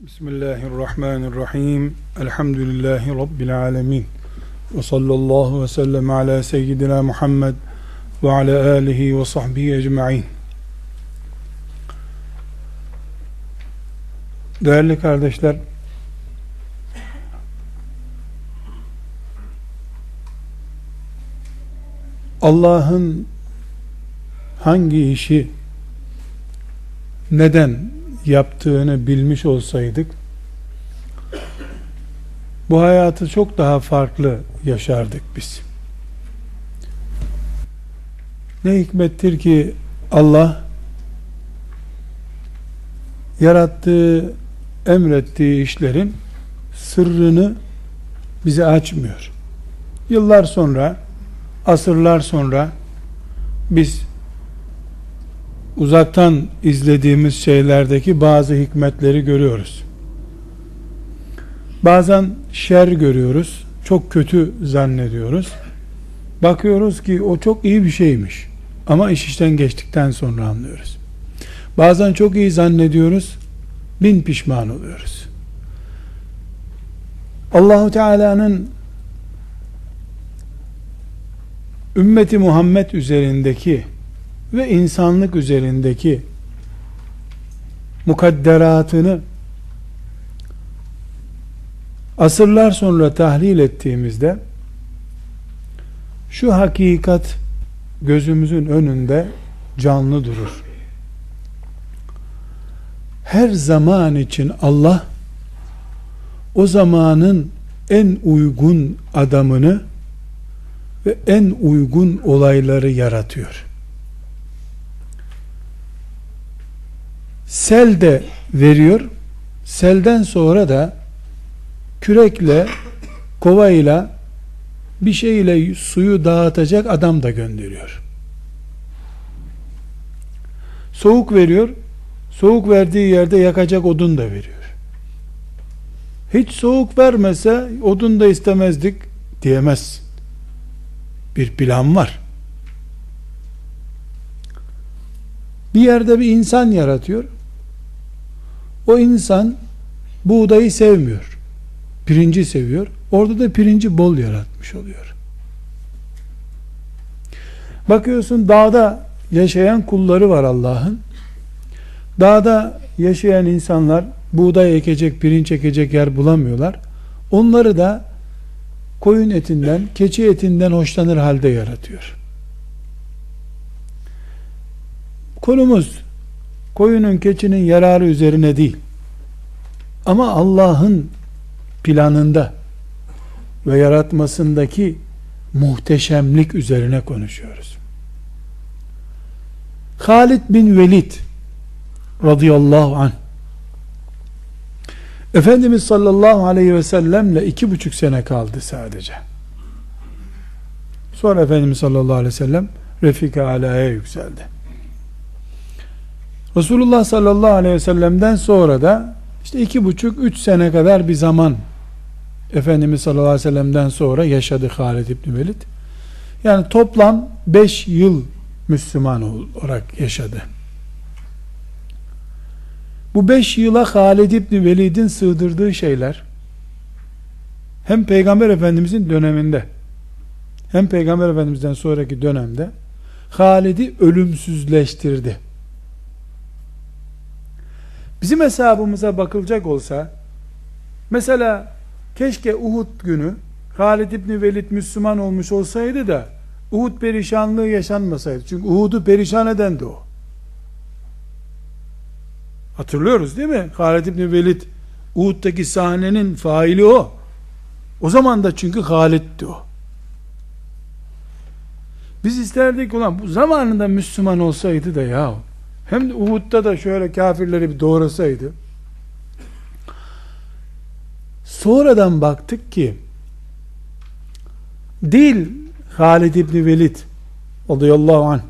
Bismillahirrahmanirrahim. Elhamdülillahi Rabbil alemin. Ve sallallahu ve sellem ala seyyidina Muhammed ve ala alihi ve sahbihi ecma'in. Değerli kardeşler, Allah'ın hangi işi neden yaptığını bilmiş olsaydık bu hayatı çok daha farklı yaşardık biz. Ne hikmettir ki Allah yarattığı, emrettiği işlerin sırrını bize açmıyor. Yıllar sonra, asırlar sonra biz uzaktan izlediğimiz şeylerdeki bazı hikmetleri görüyoruz. Bazen şer görüyoruz, çok kötü zannediyoruz. Bakıyoruz ki o çok iyi bir şeymiş. Ama iş işten geçtikten sonra anlıyoruz. Bazen çok iyi zannediyoruz, bin pişman oluyoruz. Allahu Teala'nın ümmeti Muhammed üzerindeki ve insanlık üzerindeki mukadderatını asırlar sonra tahlil ettiğimizde şu hakikat gözümüzün önünde canlı durur. Her zaman için Allah o zamanın en uygun adamını ve en uygun olayları yaratıyor. Sel de veriyor. Selden sonra da kürekle, kovayla bir şeyle suyu dağıtacak adam da gönderiyor. Soğuk veriyor. Soğuk verdiği yerde yakacak odun da veriyor. Hiç soğuk vermese odun da istemezdik diyemez. Bir plan var. Bir yerde bir insan yaratıyor. O insan buğdayı sevmiyor. Pirinci seviyor. Orada da pirinci bol yaratmış oluyor. Bakıyorsun dağda yaşayan kulları var Allah'ın. Dağda yaşayan insanlar buğday ekecek, pirinç ekecek yer bulamıyorlar. Onları da koyun etinden, keçi etinden hoşlanır halde yaratıyor. Konumuz koyunun keçinin yararı üzerine değil. Ama Allah'ın planında ve yaratmasındaki muhteşemlik üzerine konuşuyoruz. Halid bin Velid radıyallahu anh Efendimiz sallallahu aleyhi ve sellemle iki buçuk sene kaldı sadece. Sonra Efendimiz sallallahu aleyhi ve sellem Refika Ala'ya yükseldi. Resulullah sallallahu aleyhi ve sellem'den sonra da işte iki buçuk, üç sene kadar bir zaman Efendimiz sallallahu aleyhi ve sellem'den sonra yaşadı Halid İbni Velid. Yani toplam beş yıl Müslüman olarak yaşadı. Bu beş yıla Halid İbni Velid'in sığdırdığı şeyler hem Peygamber Efendimizin döneminde hem Peygamber Efendimiz'den sonraki dönemde Halid'i ölümsüzleştirdi. Bizim hesabımıza bakılacak olsa mesela keşke Uhud günü Halid İbni Velid Müslüman olmuş olsaydı da Uhud perişanlığı yaşanmasaydı. Çünkü Uhud'u perişan eden de o. Hatırlıyoruz değil mi? Halid İbni Velid Uhud'daki sahnenin faili o. O zaman da çünkü Halid'ti o. Biz isterdik ulan bu zamanında Müslüman olsaydı da ya hem de Uhud'da da şöyle kafirleri bir doğrasaydı. Sonradan baktık ki değil Halid İbni Velid radıyallahu anh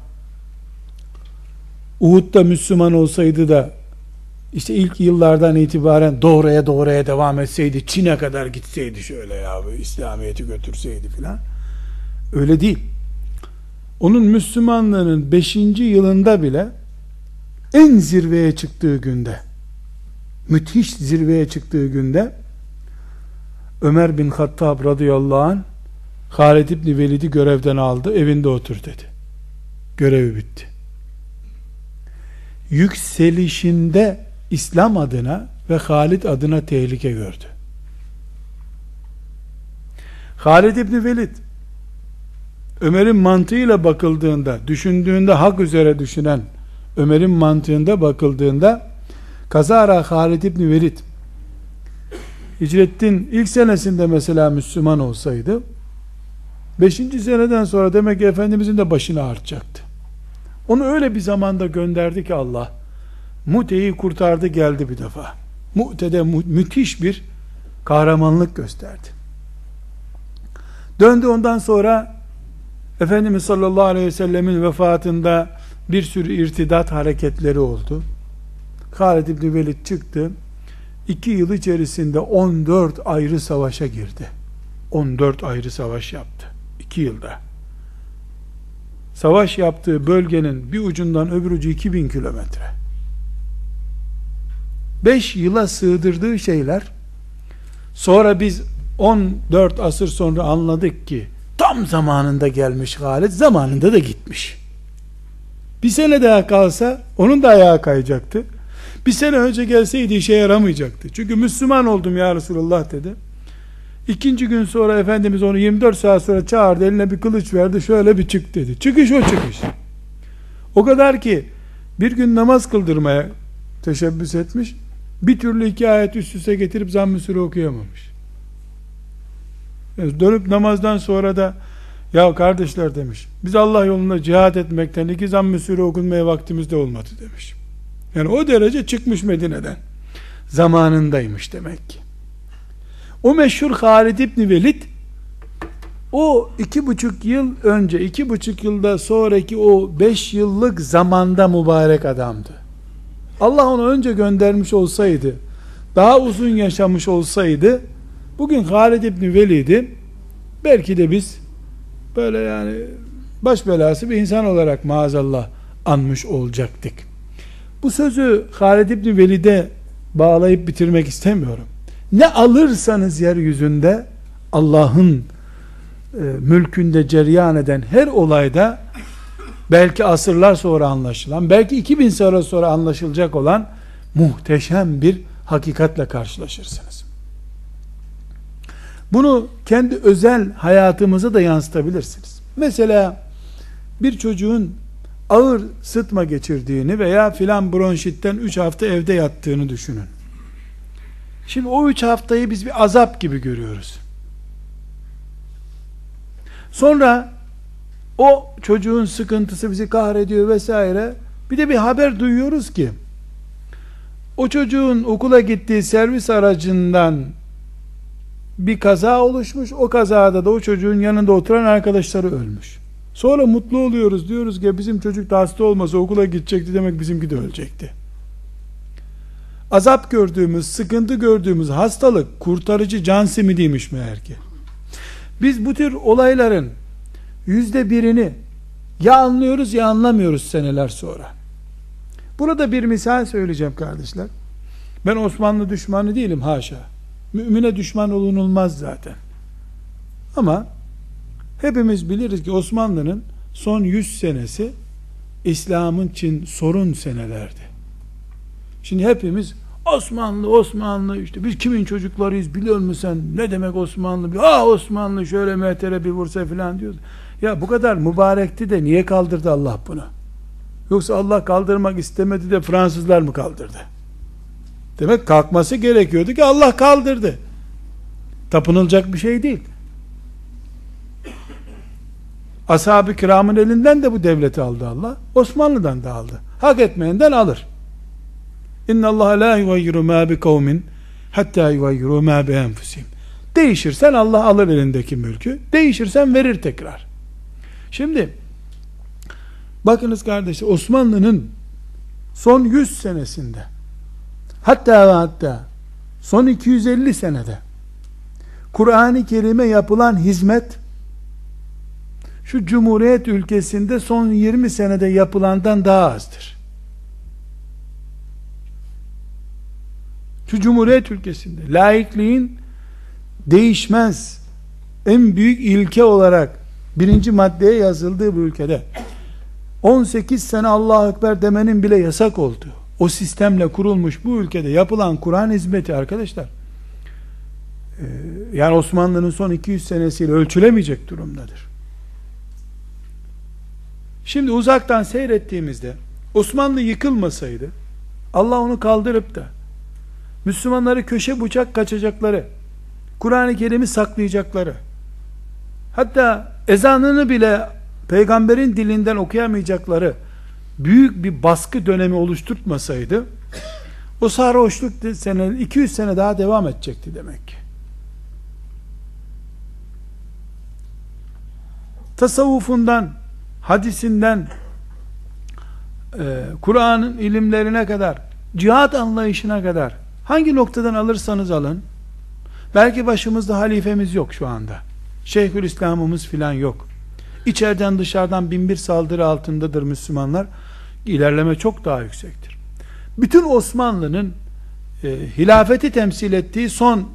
Uhud'da Müslüman olsaydı da işte ilk yıllardan itibaren doğraya doğraya devam etseydi Çin'e kadar gitseydi şöyle ya İslamiyet'i götürseydi filan öyle değil onun Müslümanlığının 5. yılında bile en zirveye çıktığı günde müthiş zirveye çıktığı günde Ömer bin Hattab radıyallahu anh Halid İbni Velid'i görevden aldı evinde otur dedi. Görevi bitti. Yükselişinde İslam adına ve Halid adına tehlike gördü. Halid İbni Velid Ömer'in mantığıyla bakıldığında düşündüğünde hak üzere düşünen Ömer'in mantığında bakıldığında kazara Halid İbni Velid hicretin ilk senesinde mesela Müslüman olsaydı 5. seneden sonra demek ki Efendimizin de başını artacaktı. Onu öyle bir zamanda gönderdi ki Allah Mute'yi kurtardı geldi bir defa. Mu'te'de mü müthiş bir kahramanlık gösterdi. Döndü ondan sonra Efendimiz sallallahu aleyhi ve sellemin vefatında bir sürü irtidat hareketleri oldu. Halid İbni Velid çıktı. İki yıl içerisinde 14 ayrı savaşa girdi. 14 ayrı savaş yaptı. İki yılda. Savaş yaptığı bölgenin bir ucundan öbür ucu 2000 kilometre. 5 yıla sığdırdığı şeyler sonra biz 14 asır sonra anladık ki tam zamanında gelmiş Halid zamanında da gitmiş. Bir sene daha kalsa onun da ayağı kayacaktı. Bir sene önce gelseydi işe yaramayacaktı. Çünkü Müslüman oldum ya Resulullah dedi. İkinci gün sonra Efendimiz onu 24 saat sonra çağırdı eline bir kılıç verdi şöyle bir çık dedi. Çıkış o çıkış. O kadar ki bir gün namaz kıldırmaya teşebbüs etmiş. Bir türlü iki ayet üst üste getirip zamm-ı okuyamamış. Yani dönüp namazdan sonra da ya kardeşler demiş biz Allah yolunda cihad etmekten iki zamm-ı okunmaya vaktimiz de olmadı demiş. Yani o derece çıkmış Medine'den. Zamanındaymış demek ki. O meşhur Halid İbni Velid o iki buçuk yıl önce, iki buçuk yılda sonraki o beş yıllık zamanda mübarek adamdı. Allah onu önce göndermiş olsaydı, daha uzun yaşamış olsaydı, bugün Halid İbni Velid'i belki de biz böyle yani baş belası bir insan olarak maazallah anmış olacaktık. Bu sözü Halid İbni Velid'e bağlayıp bitirmek istemiyorum. Ne alırsanız yeryüzünde Allah'ın e, mülkünde ceryan eden her olayda belki asırlar sonra anlaşılan, belki 2000 sene sonra anlaşılacak olan muhteşem bir hakikatle karşılaşırsınız. Bunu kendi özel hayatımıza da yansıtabilirsiniz. Mesela bir çocuğun ağır sıtma geçirdiğini veya filan bronşitten 3 hafta evde yattığını düşünün. Şimdi o 3 haftayı biz bir azap gibi görüyoruz. Sonra o çocuğun sıkıntısı bizi kahrediyor vesaire. Bir de bir haber duyuyoruz ki o çocuğun okula gittiği servis aracından bir kaza oluşmuş. O kazada da o çocuğun yanında oturan arkadaşları ölmüş. Sonra mutlu oluyoruz. Diyoruz ki bizim çocuk da hasta olmasa okula gidecekti demek bizimki de ölecekti. Azap gördüğümüz, sıkıntı gördüğümüz hastalık kurtarıcı can simidiymiş meğer ki. Biz bu tür olayların yüzde birini ya anlıyoruz ya anlamıyoruz seneler sonra. Burada bir misal söyleyeceğim kardeşler. Ben Osmanlı düşmanı değilim haşa. Mümine düşman olunulmaz zaten. Ama hepimiz biliriz ki Osmanlı'nın son 100 senesi İslam'ın için sorun senelerdi. Şimdi hepimiz Osmanlı, Osmanlı işte biz kimin çocuklarıyız biliyor musun sen? Ne demek Osmanlı? Ah Osmanlı şöyle mehtere bir vursa filan diyordu. Ya bu kadar mübarekti de niye kaldırdı Allah bunu? Yoksa Allah kaldırmak istemedi de Fransızlar mı kaldırdı? Demek kalkması gerekiyordu ki Allah kaldırdı. Tapınılacak bir şey değil. Ashab-ı kiramın elinden de bu devleti aldı Allah. Osmanlı'dan da aldı. Hak etmeyenden alır. İnna Allah la yugayyiru ma bi kavmin hatta yugayyiru ma bi enfusihim. Değişirsen Allah alır elindeki mülkü. Değişirsen verir tekrar. Şimdi bakınız kardeşler Osmanlı'nın son 100 senesinde hatta ve hatta son 250 senede Kur'an-ı Kerim'e yapılan hizmet şu Cumhuriyet ülkesinde son 20 senede yapılandan daha azdır. Şu Cumhuriyet ülkesinde laikliğin değişmez en büyük ilke olarak birinci maddeye yazıldığı bu ülkede 18 sene Allah Ekber demenin bile yasak olduğu o sistemle kurulmuş bu ülkede yapılan Kur'an hizmeti arkadaşlar e, yani Osmanlı'nın son 200 senesiyle ölçülemeyecek durumdadır. Şimdi uzaktan seyrettiğimizde Osmanlı yıkılmasaydı Allah onu kaldırıp da Müslümanları köşe bucak kaçacakları Kur'an-ı Kerim'i saklayacakları hatta ezanını bile peygamberin dilinden okuyamayacakları büyük bir baskı dönemi oluşturtmasaydı o sarhoşluk sene 200 sene daha devam edecekti demek ki. Tasavvufundan, hadisinden, e, Kur'an'ın ilimlerine kadar, cihat anlayışına kadar hangi noktadan alırsanız alın, belki başımızda halifemiz yok şu anda. Şeyhül İslam'ımız filan yok. İçeriden dışarıdan bin bir saldırı altındadır Müslümanlar. İlerleme çok daha yüksektir. Bütün Osmanlı'nın e, hilafeti temsil ettiği son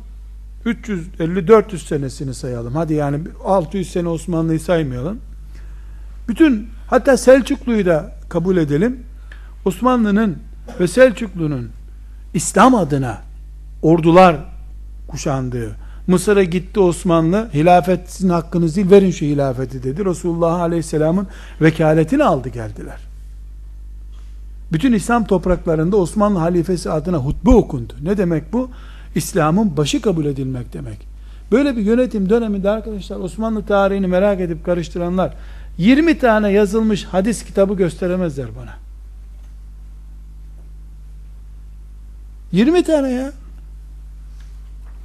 350-400 senesini sayalım. Hadi yani 600 sene Osmanlı'yı saymayalım. Bütün hatta Selçuklu'yu da kabul edelim. Osmanlı'nın ve Selçuklu'nun İslam adına ordular kuşandığı, Mısır'a gitti Osmanlı, hilafet sizin hakkınız değil, verin şu hilafeti dedi. Resulullah Aleyhisselam'ın vekaletini aldı geldiler. Bütün İslam topraklarında Osmanlı halifesi adına hutbe okundu. Ne demek bu? İslam'ın başı kabul edilmek demek. Böyle bir yönetim döneminde arkadaşlar Osmanlı tarihini merak edip karıştıranlar 20 tane yazılmış hadis kitabı gösteremezler bana. 20 tane ya.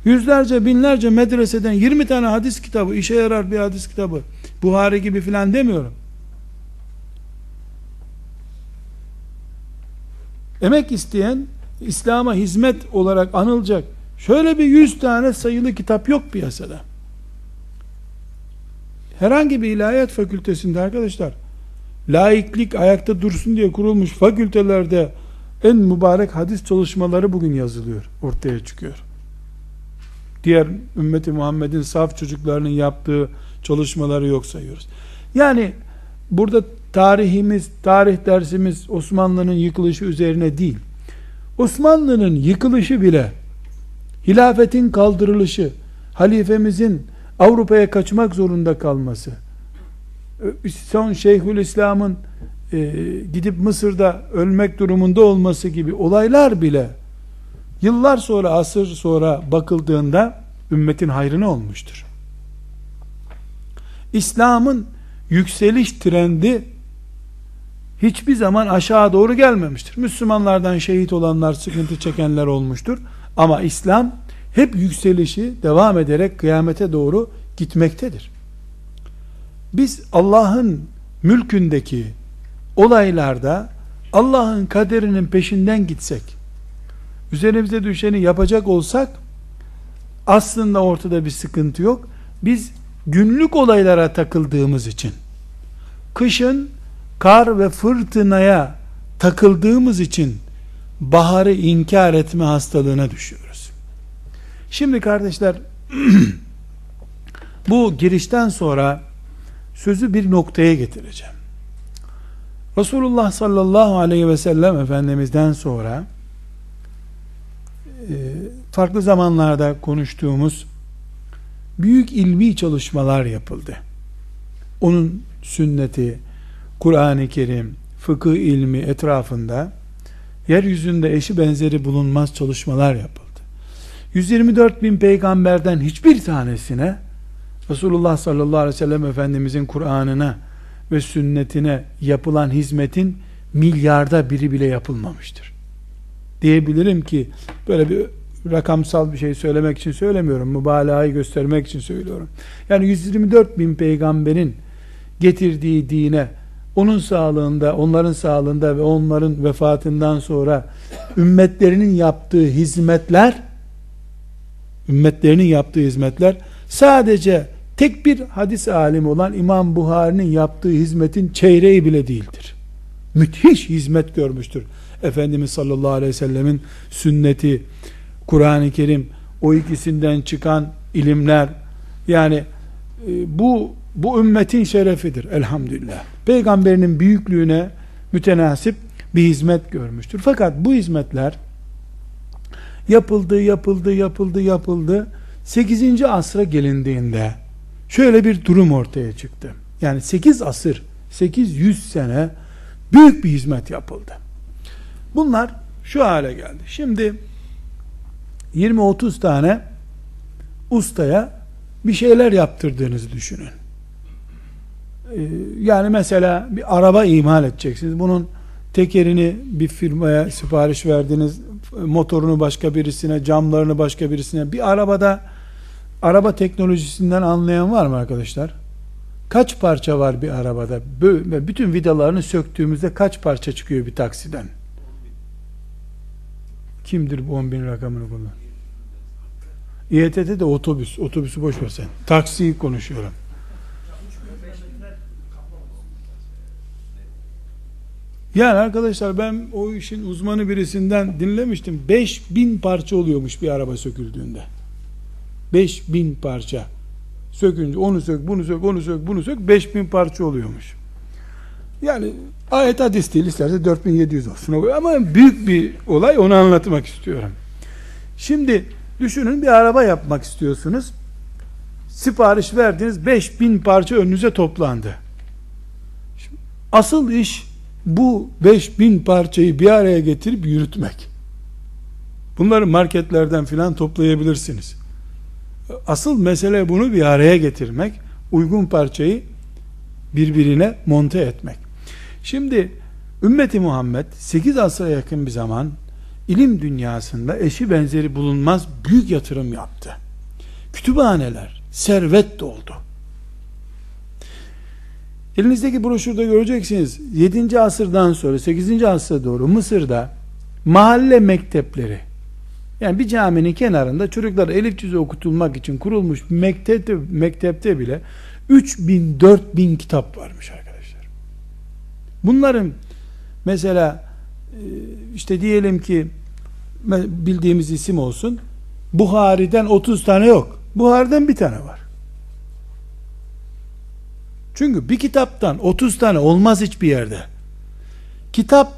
Yüzlerce binlerce medreseden 20 tane hadis kitabı işe yarar bir hadis kitabı. Buhari gibi filan demiyorum. Emek isteyen İslam'a hizmet olarak anılacak şöyle bir yüz tane sayılı kitap yok piyasada. Herhangi bir ilahiyat fakültesinde arkadaşlar laiklik ayakta dursun diye kurulmuş fakültelerde en mübarek hadis çalışmaları bugün yazılıyor, ortaya çıkıyor. Diğer ümmeti Muhammed'in saf çocuklarının yaptığı çalışmaları yok sayıyoruz. Yani burada tarihimiz, tarih dersimiz Osmanlı'nın yıkılışı üzerine değil. Osmanlı'nın yıkılışı bile hilafetin kaldırılışı, halifemizin Avrupa'ya kaçmak zorunda kalması, son Şeyhül İslam'ın e, gidip Mısır'da ölmek durumunda olması gibi olaylar bile yıllar sonra, asır sonra bakıldığında ümmetin hayrına olmuştur. İslam'ın yükseliş trendi hiçbir zaman aşağı doğru gelmemiştir. Müslümanlardan şehit olanlar, sıkıntı çekenler olmuştur. Ama İslam hep yükselişi devam ederek kıyamete doğru gitmektedir. Biz Allah'ın mülkündeki olaylarda Allah'ın kaderinin peşinden gitsek, üzerimize düşeni yapacak olsak, aslında ortada bir sıkıntı yok. Biz günlük olaylara takıldığımız için, kışın kar ve fırtınaya takıldığımız için, baharı inkar etme hastalığına düşüyoruz. Şimdi kardeşler, bu girişten sonra sözü bir noktaya getireceğim. Resulullah sallallahu aleyhi ve sellem Efendimiz'den sonra e, farklı zamanlarda konuştuğumuz büyük ilmi çalışmalar yapıldı. Onun sünneti, Kur'an-ı Kerim, fıkıh ilmi etrafında yeryüzünde eşi benzeri bulunmaz çalışmalar yapıldı. 124 bin peygamberden hiçbir tanesine Resulullah sallallahu aleyhi ve sellem Efendimizin Kur'an'ına ve sünnetine yapılan hizmetin milyarda biri bile yapılmamıştır. Diyebilirim ki böyle bir rakamsal bir şey söylemek için söylemiyorum. Mübalağayı göstermek için söylüyorum. Yani 124 bin peygamberin getirdiği dine onun sağlığında, onların sağlığında ve onların vefatından sonra ümmetlerinin yaptığı hizmetler ümmetlerinin yaptığı hizmetler sadece tek bir hadis alimi olan İmam Buhari'nin yaptığı hizmetin çeyreği bile değildir. Müthiş hizmet görmüştür. Efendimiz sallallahu aleyhi ve sellemin sünneti, Kur'an-ı Kerim, o ikisinden çıkan ilimler, yani e, bu bu ümmetin şerefidir elhamdülillah. Peygamberinin büyüklüğüne mütenasip bir hizmet görmüştür. Fakat bu hizmetler yapıldı, yapıldı, yapıldı, yapıldı. 8. asra gelindiğinde şöyle bir durum ortaya çıktı. Yani 8 asır, 800 sene büyük bir hizmet yapıldı. Bunlar şu hale geldi. Şimdi 20-30 tane ustaya bir şeyler yaptırdığınızı düşünün. Ee, yani mesela bir araba imal edeceksiniz. Bunun tekerini bir firmaya sipariş verdiniz. Motorunu başka birisine, camlarını başka birisine. Bir arabada araba teknolojisinden anlayan var mı arkadaşlar? Kaç parça var bir arabada? Böyle, bütün vidalarını söktüğümüzde kaç parça çıkıyor bir taksiden? Kimdir bu 10 bin rakamını kullan? İETT de otobüs. Otobüsü boş ver sen. Taksiyi konuşuyorum. Yani arkadaşlar ben o işin uzmanı birisinden dinlemiştim. 5000 parça oluyormuş bir araba söküldüğünde. 5000 parça. Sökünce onu sök, bunu sök, onu sök, bunu sök 5000 parça oluyormuş. Yani ayet hadis değil isterse 4700 olsun. Ama büyük bir olay onu anlatmak istiyorum. Şimdi düşünün bir araba yapmak istiyorsunuz. Sipariş verdiniz 5000 parça önünüze toplandı. Şimdi asıl iş bu 5000 parçayı bir araya getirip yürütmek. Bunları marketlerden filan toplayabilirsiniz. Asıl mesele bunu bir araya getirmek, uygun parçayı birbirine monte etmek. Şimdi ümmeti Muhammed 8 asra yakın bir zaman ilim dünyasında eşi benzeri bulunmaz büyük yatırım yaptı. Kütüphaneler, servet doldu. Elinizdeki broşürde göreceksiniz 7. asırdan sonra 8. asıra doğru Mısır'da mahalle mektepleri yani bir caminin kenarında çocuklar elif cüzü okutulmak için kurulmuş mektepte, mektepte bile 3000 4000 kitap varmış arkadaşlar. Bunların mesela e, işte diyelim ki bildiğimiz isim olsun Buhari'den 30 tane yok. Buhari'den bir tane var. Çünkü bir kitaptan 30 tane olmaz hiçbir yerde. Kitap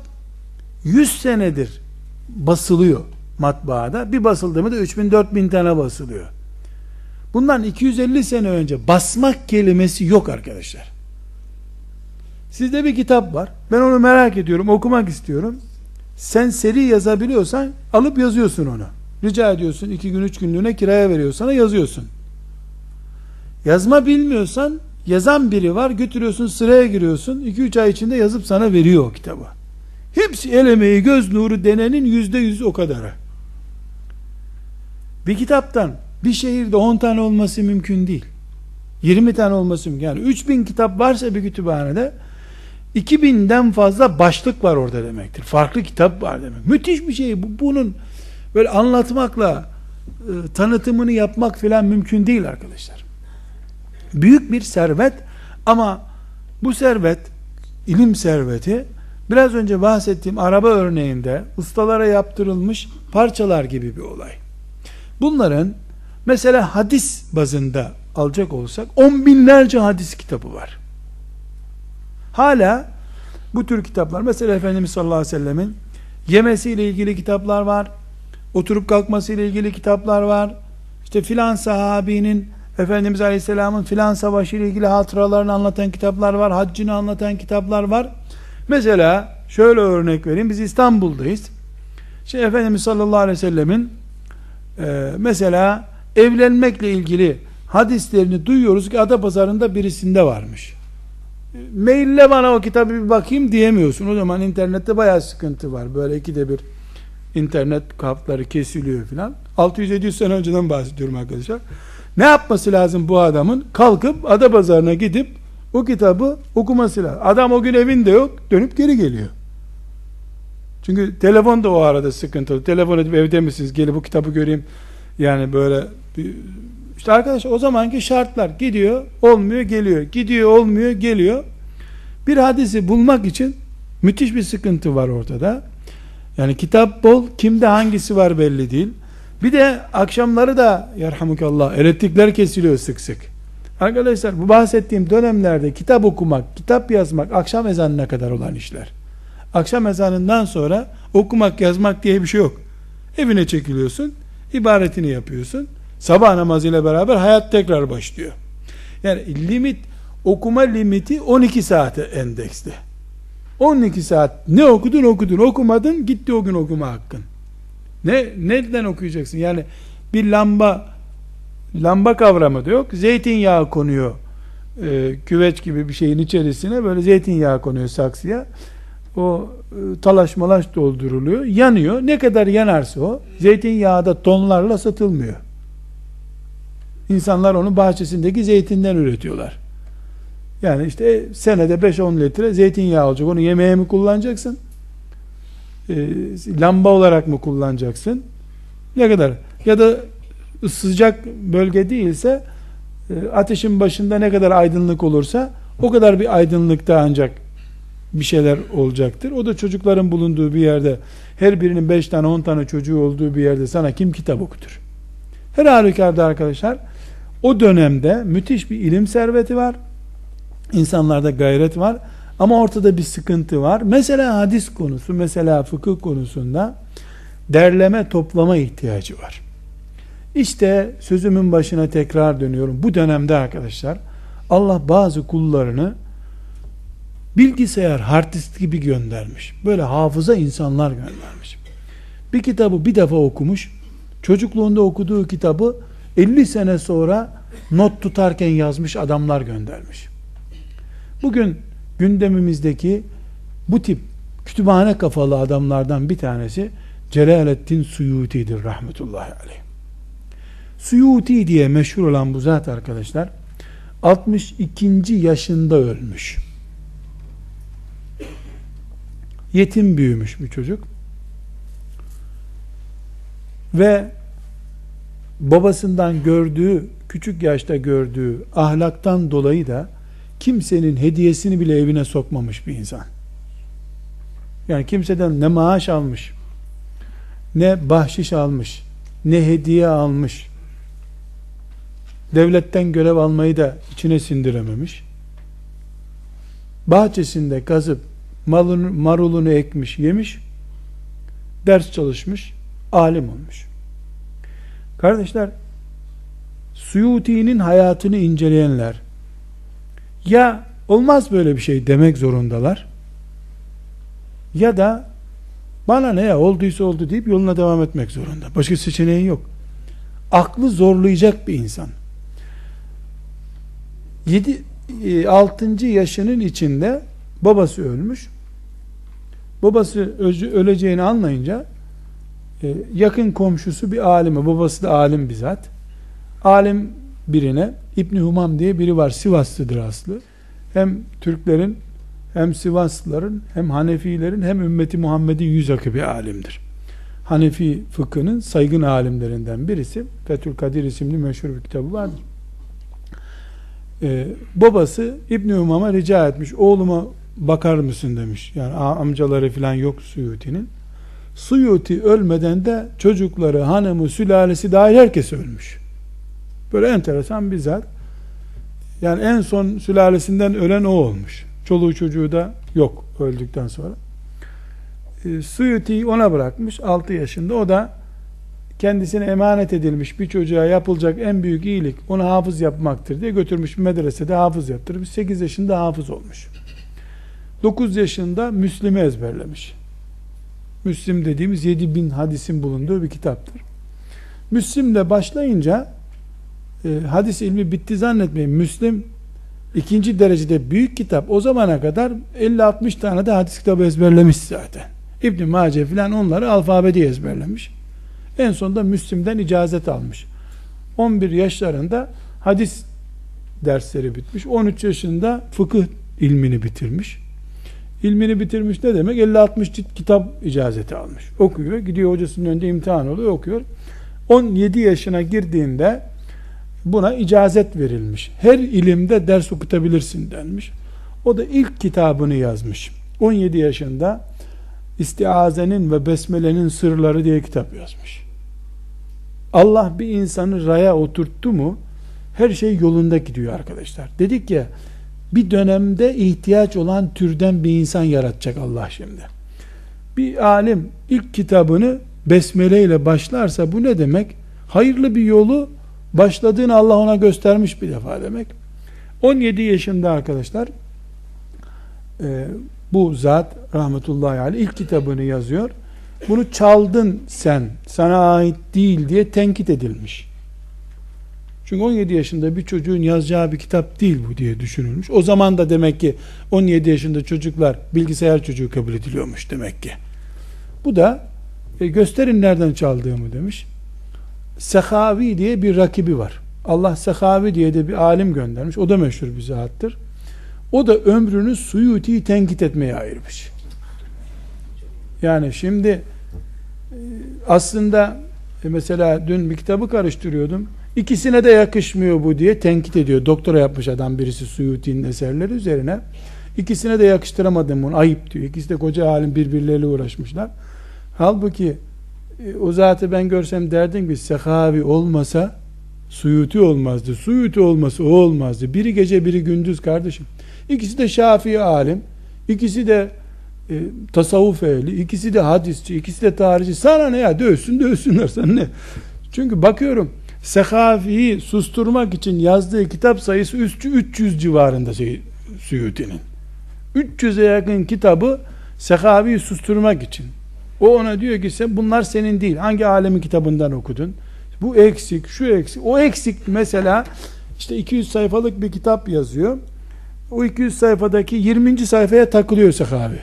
100 senedir basılıyor matbaada. Bir basıldı mı da 3000 4000 tane basılıyor. Bundan 250 sene önce basmak kelimesi yok arkadaşlar. Sizde bir kitap var. Ben onu merak ediyorum, okumak istiyorum. Sen seri yazabiliyorsan alıp yazıyorsun onu. Rica ediyorsun iki gün üç günlüğüne kiraya veriyor sana yazıyorsun. Yazma bilmiyorsan yazan biri var götürüyorsun sıraya giriyorsun 2-3 ay içinde yazıp sana veriyor o kitabı. Hepsi el emeği göz nuru denenin yüzde yüz o kadarı. Bir kitaptan bir şehirde 10 tane olması mümkün değil. 20 tane olması mümkün. Yani 3000 kitap varsa bir kütüphanede 2000'den fazla başlık var orada demektir. Farklı kitap var demek. Müthiş bir şey. Bu, bunun böyle anlatmakla e, tanıtımını yapmak filan mümkün değil arkadaşlar. Büyük bir servet ama bu servet ilim serveti biraz önce bahsettiğim araba örneğinde ustalara yaptırılmış parçalar gibi bir olay. Bunların mesela hadis bazında alacak olsak on binlerce hadis kitabı var. Hala bu tür kitaplar mesela Efendimiz sallallahu aleyhi ve sellemin yemesiyle ilgili kitaplar var. Oturup kalkması ile ilgili kitaplar var. İşte filan sahabinin Efendimiz Aleyhisselam'ın filan savaşı ile ilgili hatıralarını anlatan kitaplar var. Haccını anlatan kitaplar var. Mesela şöyle örnek vereyim. Biz İstanbul'dayız. Şimdi Efendimiz sallallahu aleyhi ve sellemin e, mesela evlenmekle ilgili hadislerini duyuyoruz ki Adapazarı'nda birisinde varmış. E, maille bana o kitabı bir bakayım diyemiyorsun. O zaman internette bayağı sıkıntı var. Böyle ikide bir internet kapları kesiliyor filan. 600-700 sene önceden bahsediyorum arkadaşlar. Ne yapması lazım bu adamın? Kalkıp Adapazarı'na gidip o kitabı okuması lazım. Adam o gün evinde yok, dönüp geri geliyor. Çünkü telefon da o arada sıkıntılı. Telefon edip evde misiniz? Gelip bu kitabı göreyim. Yani böyle işte arkadaş o zamanki şartlar gidiyor, olmuyor, geliyor. Gidiyor, olmuyor, geliyor. Bir hadisi bulmak için müthiş bir sıkıntı var ortada. Yani kitap bol, kimde hangisi var belli değil. Bir de akşamları da yarhamukallah elektrikler kesiliyor sık sık. Arkadaşlar bu bahsettiğim dönemlerde kitap okumak, kitap yazmak akşam ezanına kadar olan işler. Akşam ezanından sonra okumak, yazmak diye bir şey yok. Evine çekiliyorsun, ibaretini yapıyorsun. Sabah namazıyla beraber hayat tekrar başlıyor. Yani limit, okuma limiti 12 saate endeksli. 12 saat ne okudun okudun, okumadın gitti o gün okuma hakkın. Ne nereden okuyacaksın? Yani bir lamba lamba kavramı da yok. Zeytinyağı konuyor. E, küveç gibi bir şeyin içerisine böyle zeytinyağı konuyor saksıya. O e, talaş dolduruluyor. Yanıyor. Ne kadar yanarsa o zeytinyağı da tonlarla satılmıyor. İnsanlar onu bahçesindeki zeytinden üretiyorlar. Yani işte senede 5-10 litre zeytinyağı olacak. Onu yemeğe mi kullanacaksın? E, lamba olarak mı kullanacaksın? Ne kadar? Ya da sıcak bölge değilse e, ateşin başında ne kadar aydınlık olursa o kadar bir aydınlıkta ancak bir şeyler olacaktır. O da çocukların bulunduğu bir yerde her birinin 5 tane 10 tane çocuğu olduğu bir yerde sana kim kitap okutur? Her halükarda arkadaşlar o dönemde müthiş bir ilim serveti var. İnsanlarda gayret var. Ama ortada bir sıkıntı var. Mesela hadis konusu, mesela fıkıh konusunda derleme toplama ihtiyacı var. İşte sözümün başına tekrar dönüyorum. Bu dönemde arkadaşlar Allah bazı kullarını bilgisayar hard disk gibi göndermiş. Böyle hafıza insanlar göndermiş. Bir kitabı bir defa okumuş. Çocukluğunda okuduğu kitabı 50 sene sonra not tutarken yazmış adamlar göndermiş. Bugün gündemimizdeki bu tip kütüphane kafalı adamlardan bir tanesi Celaleddin Suyuti'dir rahmetullahi aleyh. Suyuti diye meşhur olan bu zat arkadaşlar 62. yaşında ölmüş. Yetim büyümüş bir çocuk. Ve babasından gördüğü, küçük yaşta gördüğü ahlaktan dolayı da kimsenin hediyesini bile evine sokmamış bir insan. Yani kimseden ne maaş almış, ne bahşiş almış, ne hediye almış, devletten görev almayı da içine sindirememiş. Bahçesinde kazıp malını, marulunu ekmiş, yemiş, ders çalışmış, alim olmuş. Kardeşler, Suyuti'nin hayatını inceleyenler, ya olmaz böyle bir şey demek zorundalar, ya da bana ne ya olduysa oldu deyip yoluna devam etmek zorunda. Başka seçeneği yok. Aklı zorlayacak bir insan. 7 6. E, yaşının içinde babası ölmüş. Babası öleceğini anlayınca e, yakın komşusu bir alime, babası da alim bizzat. Alim birine İbni Humam diye biri var. Sivaslıdır aslı. Hem Türklerin hem Sivaslıların hem Hanefilerin hem ümmeti Muhammed'in yüz akı bir alimdir. Hanefi fıkhının saygın alimlerinden birisi. Fethül Kadir isimli meşhur bir kitabı vardır e, babası İbni Umam'a rica etmiş. Oğluma bakar mısın demiş. Yani amcaları falan yok Suyuti'nin. Suyuti ölmeden de çocukları, hanımı, sülalesi dahil herkes ölmüş. Böyle enteresan bir zat. Yani en son sülalesinden ölen o olmuş. Çoluğu çocuğu da yok öldükten sonra. E, Suyuti ona bırakmış 6 yaşında. O da kendisine emanet edilmiş bir çocuğa yapılacak en büyük iyilik onu hafız yapmaktır diye götürmüş medresede hafız yaptırmış. 8 yaşında hafız olmuş. 9 yaşında Müslim'i ezberlemiş. Müslim dediğimiz 7000 hadisin bulunduğu bir kitaptır. Müslim'le başlayınca e, hadis ilmi bitti zannetmeyin. Müslim ikinci derecede büyük kitap. O zamana kadar 50-60 tane de hadis kitabı ezberlemiş zaten. İbn Mace filan onları alfabedi ezberlemiş. En sonunda Müslim'den icazet almış. 11 yaşlarında hadis dersleri bitmiş. 13 yaşında fıkıh ilmini bitirmiş. İlmini bitirmiş ne demek? 50-60 cilt kitap icazeti almış. Okuyor. Gidiyor hocasının önünde imtihan oluyor. Okuyor. 17 yaşına girdiğinde buna icazet verilmiş. Her ilimde ders okutabilirsin denmiş. O da ilk kitabını yazmış. 17 yaşında İstiazenin ve Besmele'nin sırları diye kitap yazmış. Allah bir insanı raya oturttu mu her şey yolunda gidiyor arkadaşlar. Dedik ya bir dönemde ihtiyaç olan türden bir insan yaratacak Allah şimdi. Bir alim ilk kitabını besmele ile başlarsa bu ne demek? Hayırlı bir yolu başladığını Allah ona göstermiş bir defa demek. 17 yaşında arkadaşlar e, bu zat rahmetullahi aleyh ilk kitabını yazıyor. Bunu çaldın sen, sana ait değil diye tenkit edilmiş. Çünkü 17 yaşında bir çocuğun yazacağı bir kitap değil bu diye düşünülmüş. O zaman da demek ki 17 yaşında çocuklar bilgisayar çocuğu kabul ediliyormuş demek ki. Bu da e, gösterin nereden çaldığımı demiş. Sehavi diye bir rakibi var. Allah Sehavi diye de bir alim göndermiş. O da meşhur bir zattır. O da ömrünü Suyuti'yi tenkit etmeye ayırmış. Yani şimdi e, aslında e, mesela dün bir kitabı karıştırıyordum. İkisine de yakışmıyor bu diye tenkit ediyor. Doktora yapmış adam birisi Suyuti'nin eserleri üzerine. İkisine de yakıştıramadım bunu. Ayıp diyor. İkisi de koca halim birbirleriyle uğraşmışlar. Halbuki o zatı ben görsem derdim ki Sehavi olmasa Suyuti olmazdı. Suyuti olmasa o olmazdı. Biri gece biri gündüz kardeşim. İkisi de Şafii alim. İkisi de e, tasavvuf ehli. ikisi de hadisçi. ikisi de tarihçi. Sana ne ya dövsün dövsünler sana ne. Çünkü bakıyorum Sekafi'yi susturmak için yazdığı kitap sayısı üstü 300 civarında şey, Suyuti'nin. 300'e yakın kitabı Sekafi'yi susturmak için. O ona diyor ki sen bunlar senin değil. Hangi alemin kitabından okudun? Bu eksik, şu eksik. O eksik mesela işte 200 sayfalık bir kitap yazıyor. O 200 sayfadaki 20. sayfaya takılıyor Sekavi.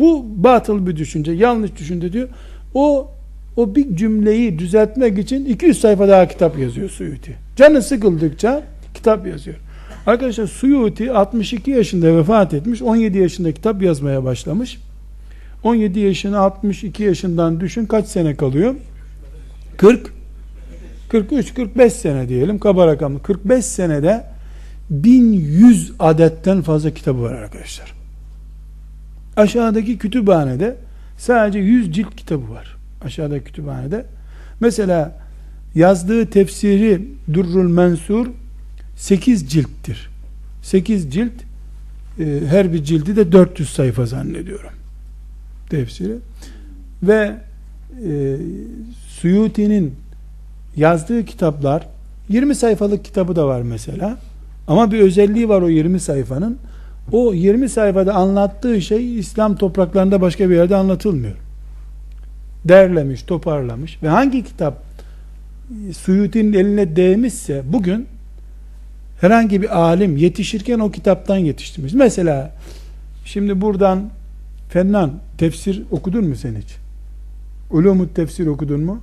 Bu batıl bir düşünce, yanlış düşünce diyor. O o bir cümleyi düzeltmek için 200 sayfa daha kitap yazıyor Suyuti. Canı sıkıldıkça kitap yazıyor. Arkadaşlar Suyuti 62 yaşında vefat etmiş. 17 yaşında kitap yazmaya başlamış. 17 yaşına 62 yaşından düşün kaç sene kalıyor? 40 43 45 sene diyelim kaba rakamlı. 45 senede 1100 adetten fazla kitabı var arkadaşlar. Aşağıdaki kütüphanede sadece 100 cilt kitabı var. Aşağıdaki kütüphanede. Mesela yazdığı tefsiri Durrul Mensur 8 cilttir. 8 cilt e, her bir cildi de 400 sayfa zannediyorum. Tefsiri. Ve e, Suyuti'nin yazdığı kitaplar 20 sayfalık kitabı da var mesela. Ama bir özelliği var o 20 sayfanın. O 20 sayfada anlattığı şey İslam topraklarında başka bir yerde anlatılmıyor. Derlemiş, toparlamış ve hangi kitap Suyuti'nin eline değmişse bugün herhangi bir alim yetişirken o kitaptan yetiştirmiş. Mesela şimdi buradan Fennan tefsir okudun mu sen hiç? Ulumut tefsir okudun mu?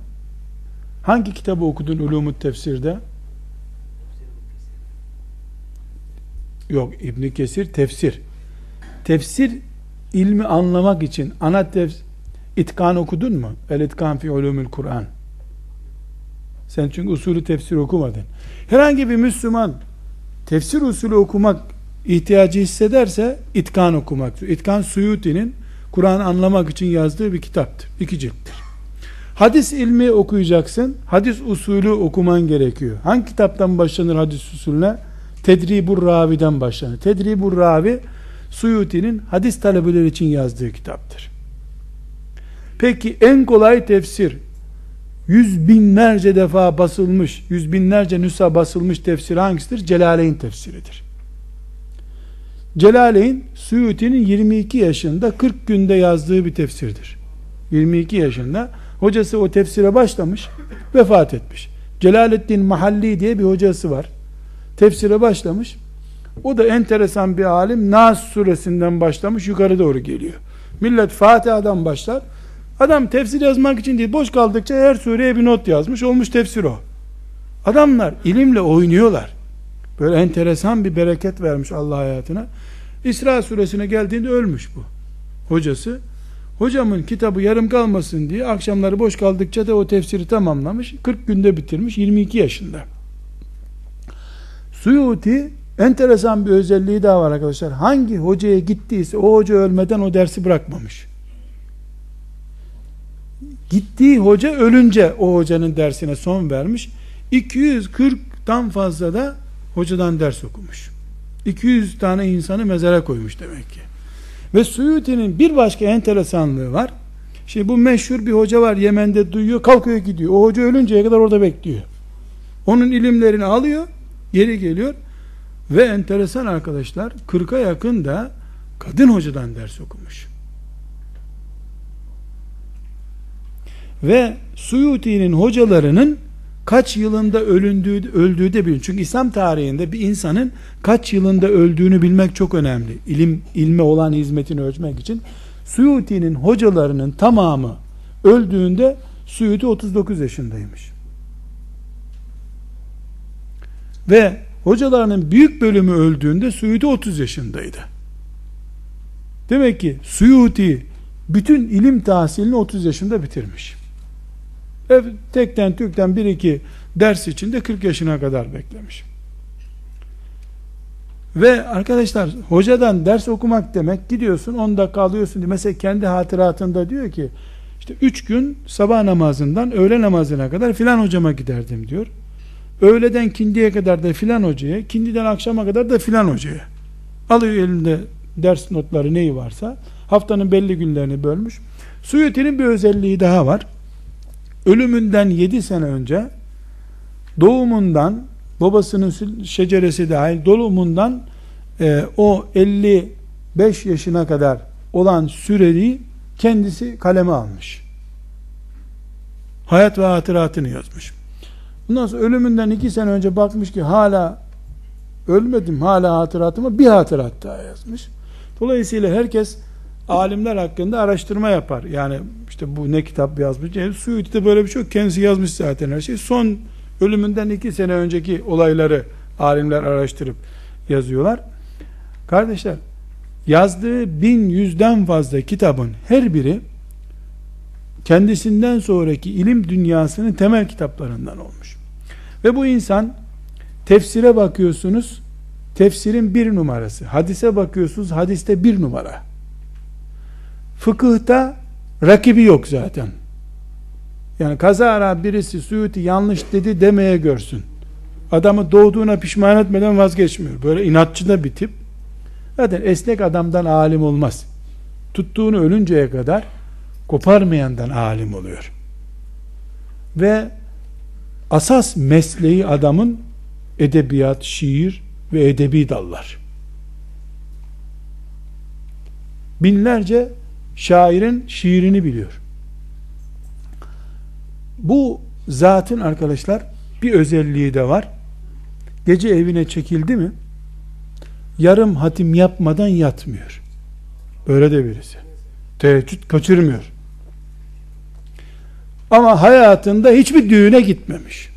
Hangi kitabı okudun Ulumut tefsirde? Yok İbn Kesir tefsir. Tefsir ilmi anlamak için ana tefsir itkan okudun mu? El itkan fi ulumul Kur'an. Sen çünkü usulü tefsir okumadın. Herhangi bir Müslüman tefsir usulü okumak ihtiyacı hissederse itkan okumak. İtkan Suyuti'nin Kur'an anlamak için yazdığı bir kitaptır. İki cilttir. Hadis ilmi okuyacaksın. Hadis usulü okuman gerekiyor. Hangi kitaptan başlanır hadis usulüne? Tedribur Ravi'den başlanır. Tedribur Ravi Suyuti'nin hadis talebeleri için yazdığı kitaptır. Peki en kolay tefsir yüz binlerce defa basılmış, yüz binlerce nüsa basılmış tefsir hangisidir? Celaleyn tefsiridir. Celaleyn Suyuti'nin 22 yaşında 40 günde yazdığı bir tefsirdir. 22 yaşında hocası o tefsire başlamış, vefat etmiş. Celaleddin Mahalli diye bir hocası var tefsire başlamış. O da enteresan bir alim. Nas suresinden başlamış yukarı doğru geliyor. Millet Fatiha'dan başlar. Adam tefsir yazmak için değil boş kaldıkça her sureye bir not yazmış olmuş tefsir o. Adamlar ilimle oynuyorlar. Böyle enteresan bir bereket vermiş Allah hayatına. İsra suresine geldiğinde ölmüş bu. Hocası. Hocamın kitabı yarım kalmasın diye akşamları boş kaldıkça da o tefsiri tamamlamış. 40 günde bitirmiş 22 yaşında. Suyuti enteresan bir özelliği daha var arkadaşlar. Hangi hocaya gittiyse o hoca ölmeden o dersi bırakmamış. gittiği hoca ölünce o hocanın dersine son vermiş. 240'tan fazla da hocadan ders okumuş. 200 tane insanı mezara koymuş demek ki. Ve Suyuti'nin bir başka enteresanlığı var. Şimdi bu meşhur bir hoca var Yemen'de duyuyor kalkıyor gidiyor. O hoca ölünceye kadar orada bekliyor. Onun ilimlerini alıyor geri geliyor ve enteresan arkadaşlar 40'a yakın da kadın hocadan ders okumuş. Ve Suyuti'nin hocalarının kaç yılında ölündüğü, öldüğü de bilin. Çünkü İslam tarihinde bir insanın kaç yılında öldüğünü bilmek çok önemli. İlim, ilme olan hizmetini ölçmek için. Suyuti'nin hocalarının tamamı öldüğünde Suyuti 39 yaşındaymış. Ve hocalarının büyük bölümü öldüğünde Suyuti 30 yaşındaydı. Demek ki Suyuti bütün ilim tahsilini 30 yaşında bitirmiş. Ev tekten tükten bir iki ders içinde 40 yaşına kadar beklemiş. Ve arkadaşlar hocadan ders okumak demek gidiyorsun 10 dakika alıyorsun diye. Mesela kendi hatıratında diyor ki işte 3 gün sabah namazından öğle namazına kadar filan hocama giderdim diyor. Öğleden kindiye kadar da filan hocaya, kindiden akşama kadar da filan hocaya. Alıyor elinde ders notları neyi varsa. Haftanın belli günlerini bölmüş. Suyuti'nin bir özelliği daha var. Ölümünden 7 sene önce doğumundan babasının şeceresi dahil doğumundan e, o 55 yaşına kadar olan süreyi kendisi kaleme almış. Hayat ve hatıratını yazmış. Bundan sonra ölümünden iki sene önce bakmış ki hala ölmedim hala hatıratıma bir hatırat daha yazmış. Dolayısıyla herkes alimler hakkında araştırma yapar. Yani işte bu ne kitap yazmış. Yani Suyuti'de böyle bir şey yok. Kendisi yazmış zaten her şeyi. Son ölümünden iki sene önceki olayları alimler araştırıp yazıyorlar. Kardeşler yazdığı bin yüzden fazla kitabın her biri kendisinden sonraki ilim dünyasının temel kitaplarından olmuş. Ve bu insan tefsire bakıyorsunuz tefsirin bir numarası. Hadise bakıyorsunuz hadiste bir numara. Fıkıhta rakibi yok zaten. Yani kazara birisi Suyuti yanlış dedi demeye görsün. Adamı doğduğuna pişman etmeden vazgeçmiyor. Böyle inatçı da bir tip. Zaten esnek adamdan alim olmaz. Tuttuğunu ölünceye kadar koparmayandan alim oluyor. Ve asas mesleği adamın edebiyat, şiir ve edebi dallar. Binlerce şairin şiirini biliyor. Bu zatın arkadaşlar bir özelliği de var. Gece evine çekildi mi yarım hatim yapmadan yatmıyor. Böyle de birisi. Teheccüd kaçırmıyor. Ama hayatında hiçbir düğüne gitmemiş.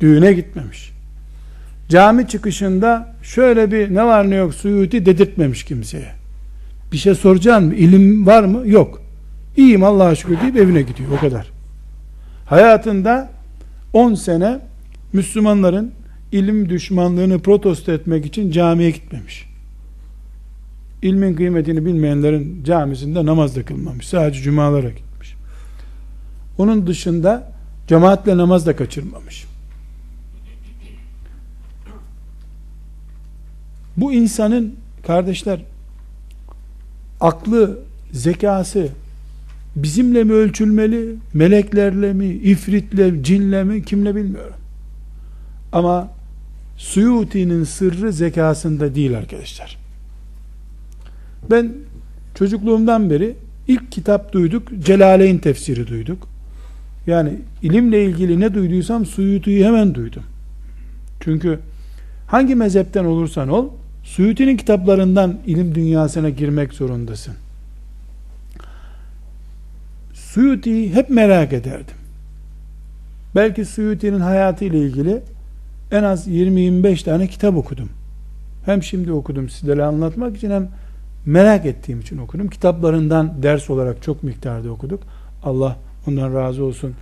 Düğüne gitmemiş. Cami çıkışında şöyle bir ne var ne yok suyuti dedirtmemiş kimseye. Bir şey soracaksın mı? İlim var mı? Yok. İyiyim Allah'a şükür deyip evine gidiyor. O kadar. Hayatında 10 sene Müslümanların ilim düşmanlığını protesto etmek için camiye gitmemiş. İlmin kıymetini bilmeyenlerin camisinde namaz da kılmamış. Sadece cumalara gitmiş. Onun dışında cemaatle namaz da kaçırmamış. Bu insanın kardeşler aklı, zekası bizimle mi ölçülmeli, meleklerle mi, ifritle, cinle mi, kimle bilmiyorum. Ama Suyuti'nin sırrı zekasında değil arkadaşlar. Ben çocukluğumdan beri ilk kitap duyduk, Celaleyn tefsiri duyduk. Yani ilimle ilgili ne duyduysam Suyuti'yi hemen duydum. Çünkü hangi mezhepten olursan ol, Suyuti'nin kitaplarından ilim dünyasına girmek zorundasın. Suyuti'yi hep merak ederdim. Belki Suyuti'nin hayatı ile ilgili en az 20-25 tane kitap okudum. Hem şimdi okudum sizlere anlatmak için hem merak ettiğim için okudum. Kitaplarından ders olarak çok miktarda okuduk. Allah ondan razı olsun.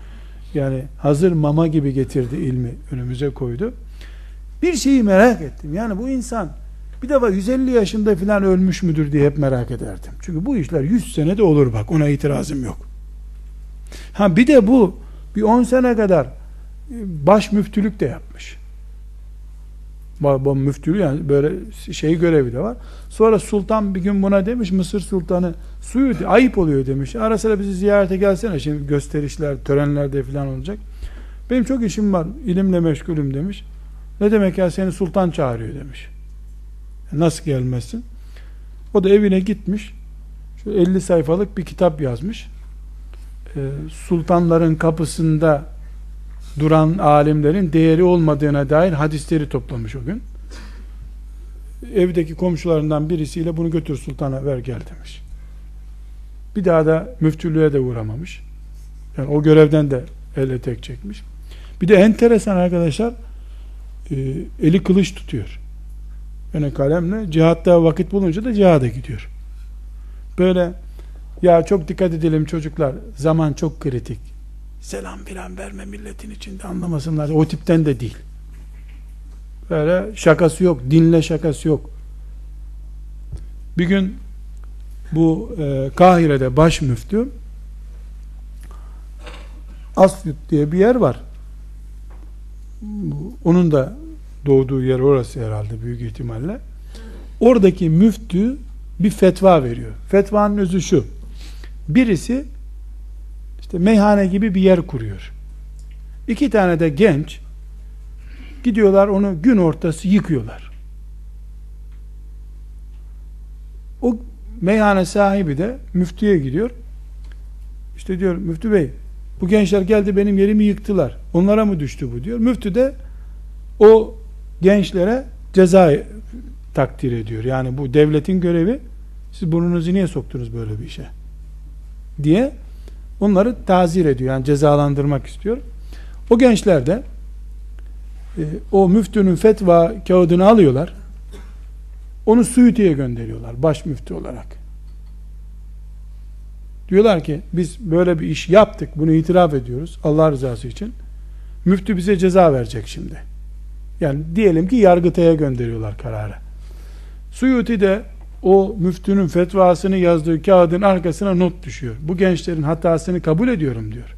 Yani hazır mama gibi getirdi ilmi önümüze koydu. Bir şeyi merak ettim. Yani bu insan Bir defa 150 yaşında falan ölmüş müdür diye hep merak ederdim. Çünkü bu işler 100 senede olur bak ona itirazım yok. Ha bir de bu bir 10 sene kadar e, baş müftülük de yapmış. Bu müftülüğü yani böyle şey görevi de var. Sonra sultan bir gün buna demiş Mısır sultanı suyu ayıp oluyor demiş. Ara sıra bizi ziyarete gelsene şimdi gösterişler, törenlerde falan olacak. Benim çok işim var, ilimle meşgulüm demiş. Ne demek ya seni sultan çağırıyor demiş. Nasıl gelmezsin? O da evine gitmiş. Şu 50 sayfalık bir kitap yazmış. Ee, sultanların kapısında duran alimlerin değeri olmadığına dair hadisleri toplamış o gün. Evdeki komşularından birisiyle bunu götür sultana ver gel demiş. Bir daha da müftülüğe de uğramamış. Yani o görevden de elle tek çekmiş. Bir de enteresan arkadaşlar e, eli kılıç tutuyor. Yani kalemle cihatta vakit bulunca da cihada gidiyor. Böyle ya çok dikkat edelim çocuklar zaman çok kritik. Selam filan verme milletin içinde anlamasınlar. O tipten de değil. Böyle şakası yok. Dinle şakası yok. Bir gün bu e, Kahire'de baş müftü Asfut diye bir yer var. Onun da doğduğu yer orası herhalde büyük ihtimalle. Oradaki müftü bir fetva veriyor. Fetvanın özü şu. Birisi işte meyhane gibi bir yer kuruyor. İki tane de genç gidiyorlar onu gün ortası yıkıyorlar. O meyhane sahibi de müftüye gidiyor. İşte diyor müftü bey bu gençler geldi benim yerimi yıktılar. Onlara mı düştü bu diyor. Müftü de o gençlere ceza takdir ediyor. Yani bu devletin görevi siz burnunuzu niye soktunuz böyle bir işe? diye onları tazir ediyor. Yani cezalandırmak istiyor. O gençler de e, o müftünün fetva kağıdını alıyorlar. Onu Suyuti'ye gönderiyorlar baş müftü olarak. Diyorlar ki biz böyle bir iş yaptık. Bunu itiraf ediyoruz Allah rızası için. Müftü bize ceza verecek şimdi. Yani diyelim ki Yargıtay'a gönderiyorlar kararı. Suyuti de o müftünün fetvasını yazdığı kağıdın arkasına not düşüyor. Bu gençlerin hatasını kabul ediyorum diyor.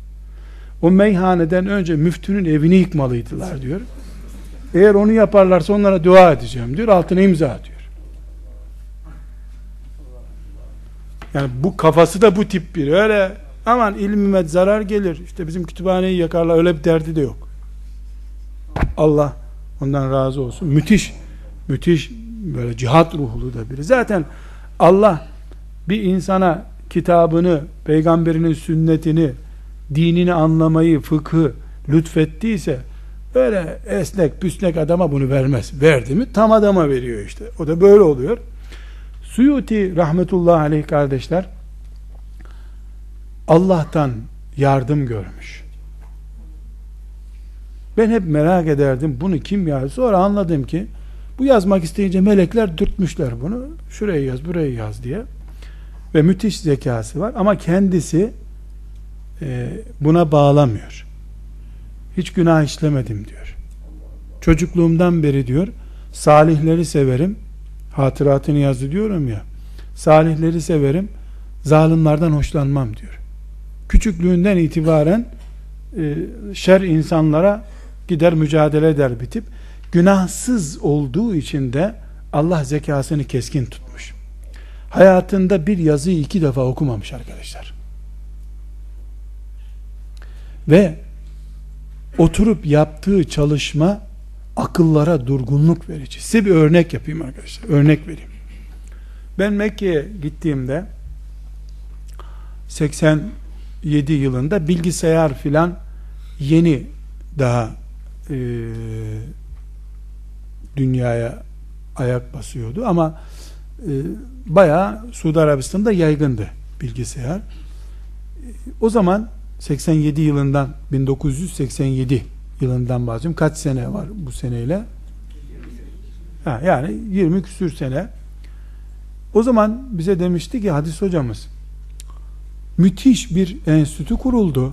O meyhaneden önce müftünün evini yıkmalıydılar diyor. Eğer onu yaparlarsa onlara dua edeceğim diyor. Altına imza atıyor. Yani bu kafası da bu tip bir öyle aman ilmime zarar gelir. İşte bizim kütüphaneyi yakarlar öyle bir derdi de yok. Allah ondan razı olsun. Müthiş müthiş böyle cihat ruhlu da biri. Zaten Allah bir insana kitabını, peygamberinin sünnetini, dinini anlamayı, fıkhı lütfettiyse böyle esnek püsnek adama bunu vermez. Verdi mi tam adama veriyor işte. O da böyle oluyor. Suyuti rahmetullahi aleyh kardeşler Allah'tan yardım görmüş. Ben hep merak ederdim bunu kim yazdı. Sonra anladım ki bu yazmak isteyince melekler dürtmüşler bunu. Şuraya yaz, buraya yaz diye. Ve müthiş zekası var ama kendisi e, buna bağlamıyor. Hiç günah işlemedim diyor. Çocukluğumdan beri diyor, salihleri severim, hatıratını yazdı diyorum ya, salihleri severim, zalimlerden hoşlanmam diyor. Küçüklüğünden itibaren e, şer insanlara gider mücadele eder bitip günahsız olduğu için de Allah zekasını keskin tutmuş. Hayatında bir yazıyı iki defa okumamış arkadaşlar. Ve oturup yaptığı çalışma akıllara durgunluk verici. Size bir örnek yapayım arkadaşlar. Örnek vereyim. Ben Mekke'ye gittiğimde 87 yılında bilgisayar filan yeni daha e, dünyaya ayak basıyordu ama e, bayağı Suudi Arabistan'da yaygındı bilgisayar. O zaman 87 yılından 1987 yılından bahsediyorum. Kaç sene var bu seneyle? Ha, yani 20 küsür sene. O zaman bize demişti ki hadis hocamız müthiş bir enstitü kuruldu.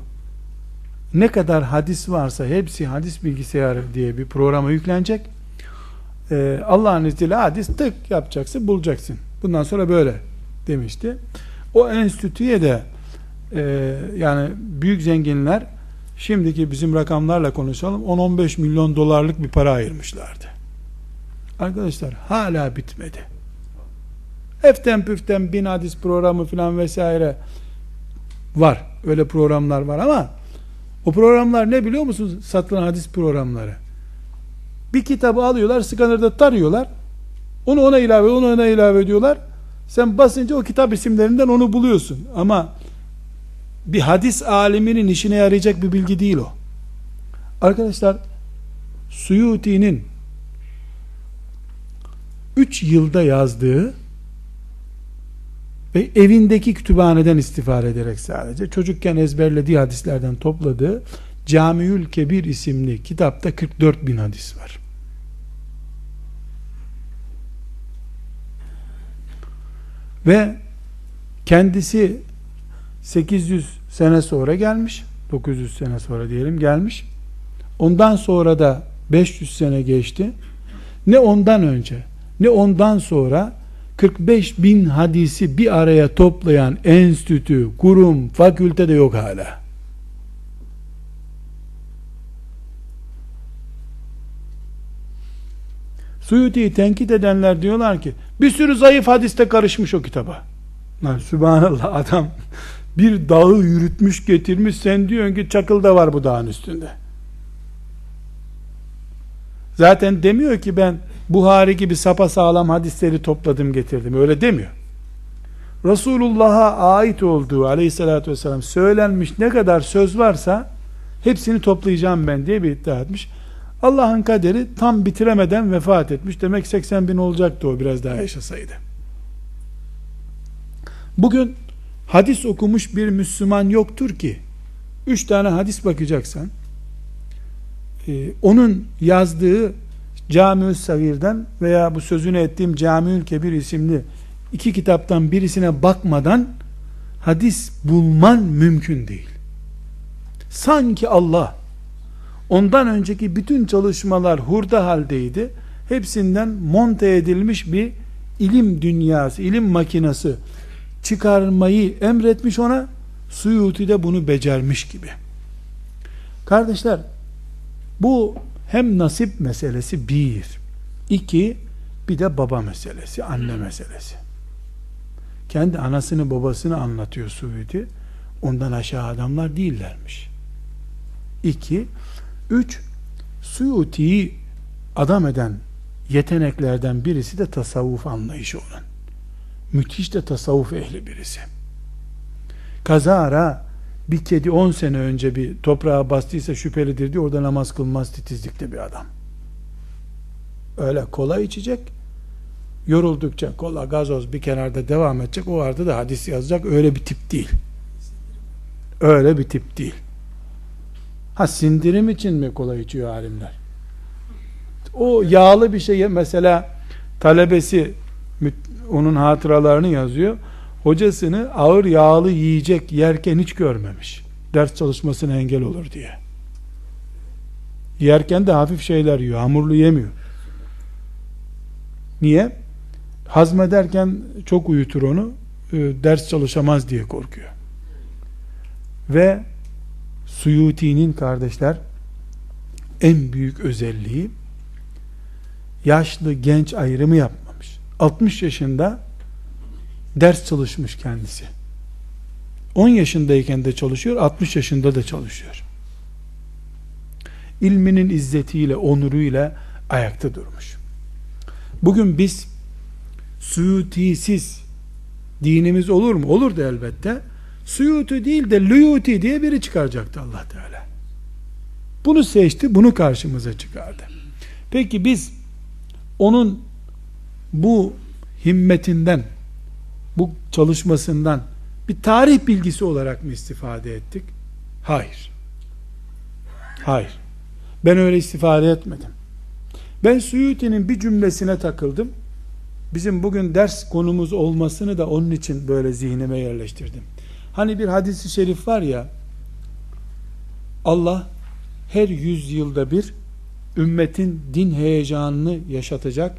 Ne kadar hadis varsa hepsi hadis bilgisayarı diye bir programa yüklenecek Ee, Allah'ın izniyle hadis tık yapacaksın bulacaksın. Bundan sonra böyle demişti. O enstitüye de e, yani büyük zenginler şimdiki bizim rakamlarla konuşalım 10-15 milyon dolarlık bir para ayırmışlardı. Arkadaşlar hala bitmedi. Eften püften bin hadis programı filan vesaire var. Öyle programlar var ama o programlar ne biliyor musunuz? Satılan hadis programları. Bir kitabı alıyorlar, skanerde tarıyorlar. Onu ona ilave, onu ona ilave ediyorlar. Sen basınca o kitap isimlerinden onu buluyorsun. Ama bir hadis aliminin işine yarayacak bir bilgi değil o. Arkadaşlar Suyuti'nin 3 yılda yazdığı ve evindeki kütüphaneden istifade ederek sadece çocukken ezberlediği hadislerden topladığı Camiül Kebir isimli kitapta 44 bin hadis var. Ve kendisi 800 sene sonra gelmiş. 900 sene sonra diyelim gelmiş. Ondan sonra da 500 sene geçti. Ne ondan önce ne ondan sonra 45 bin hadisi bir araya toplayan enstitü, kurum, fakülte de yok hala. Suyuti'yi tenkit edenler diyorlar ki bir sürü zayıf hadiste karışmış o kitaba. Lan Sübhanallah adam bir dağı yürütmüş getirmiş sen diyorsun ki çakıl da var bu dağın üstünde. Zaten demiyor ki ben Buhari gibi sapa sağlam hadisleri topladım getirdim. Öyle demiyor. Resulullah'a ait olduğu aleyhissalatü vesselam söylenmiş ne kadar söz varsa hepsini toplayacağım ben diye bir iddia etmiş. Allah'ın kaderi tam bitiremeden vefat etmiş. Demek 80 bin olacaktı o biraz daha yaşasaydı. Bugün hadis okumuş bir Müslüman yoktur ki üç tane hadis bakacaksan e, onun yazdığı Camiül Sagir'den veya bu sözünü ettiğim Camiül Kebir isimli iki kitaptan birisine bakmadan hadis bulman mümkün değil. Sanki Allah ondan önceki bütün çalışmalar hurda haldeydi. Hepsinden monte edilmiş bir ilim dünyası, ilim makinası çıkarmayı emretmiş ona. Suyuti de bunu becermiş gibi. Kardeşler, bu hem nasip meselesi bir, iki, bir de baba meselesi, anne meselesi. Kendi anasını babasını anlatıyor Suudi. Ondan aşağı adamlar değillermiş. İki, üç, Suyuti'yi adam eden yeteneklerden birisi de tasavvuf anlayışı olan. Müthiş de tasavvuf ehli birisi. Kazara bir kedi 10 sene önce bir toprağa bastıysa şüphelidir diye orada namaz kılmaz titizlikte bir adam. Öyle kola içecek. Yoruldukça kola, gazoz bir kenarda devam edecek. O arada da hadis yazacak. Öyle bir tip değil. Öyle bir tip değil. Ha sindirim için mi kola içiyor alimler? O yağlı bir şey mesela talebesi onun hatıralarını yazıyor hocasını ağır yağlı yiyecek yerken hiç görmemiş. Ders çalışmasına engel olur diye. Yerken de hafif şeyler yiyor. Hamurlu yemiyor. Niye? Hazmederken çok uyutur onu. E, ders çalışamaz diye korkuyor. Ve Suyuti'nin kardeşler en büyük özelliği yaşlı genç ayrımı yapmamış. 60 yaşında ders çalışmış kendisi. 10 yaşındayken de çalışıyor, 60 yaşında da çalışıyor. İlminin izzetiyle, onuruyla ayakta durmuş. Bugün biz Suyutisiz dinimiz olur mu? Olurdu elbette. Suyuti değil de Luyuti diye biri çıkaracaktı Allah Teala. Bunu seçti, bunu karşımıza çıkardı. Peki biz onun bu himmetinden bu çalışmasından bir tarih bilgisi olarak mı istifade ettik? Hayır. Hayır. Ben öyle istifade etmedim. Ben Suyuti'nin bir cümlesine takıldım. Bizim bugün ders konumuz olmasını da onun için böyle zihnime yerleştirdim. Hani bir hadisi şerif var ya Allah her yüz yılda bir ümmetin din heyecanını yaşatacak,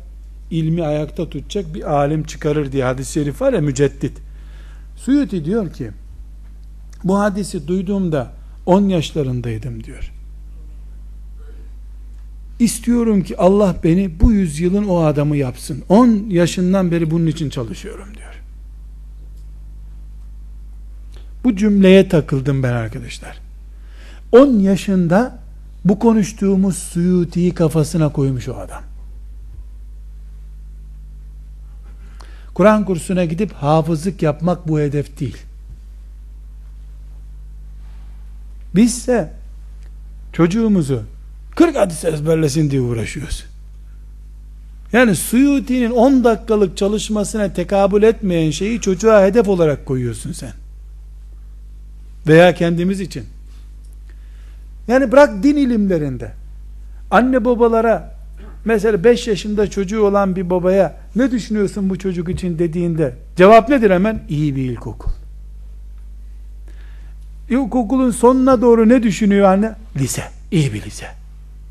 ilmi ayakta tutacak bir alim çıkarır diye hadis-i şerif var ya müceddit. Suyuti diyor ki bu hadisi duyduğumda 10 yaşlarındaydım diyor. İstiyorum ki Allah beni bu yüzyılın o adamı yapsın. 10 yaşından beri bunun için çalışıyorum diyor. Bu cümleye takıldım ben arkadaşlar. 10 yaşında bu konuştuğumuz Suyuti'yi kafasına koymuş o adam. Kur'an kursuna gidip hafızlık yapmak bu hedef değil. Bizse çocuğumuzu 40 hadis ezberlesin diye uğraşıyoruz. Yani Suyuti'nin 10 dakikalık çalışmasına tekabül etmeyen şeyi çocuğa hedef olarak koyuyorsun sen. Veya kendimiz için. Yani bırak din ilimlerinde. Anne babalara mesela 5 yaşında çocuğu olan bir babaya ne düşünüyorsun bu çocuk için dediğinde cevap nedir hemen? İyi bir ilkokul. İlkokulun sonuna doğru ne düşünüyor anne? Lise. İyi bir lise.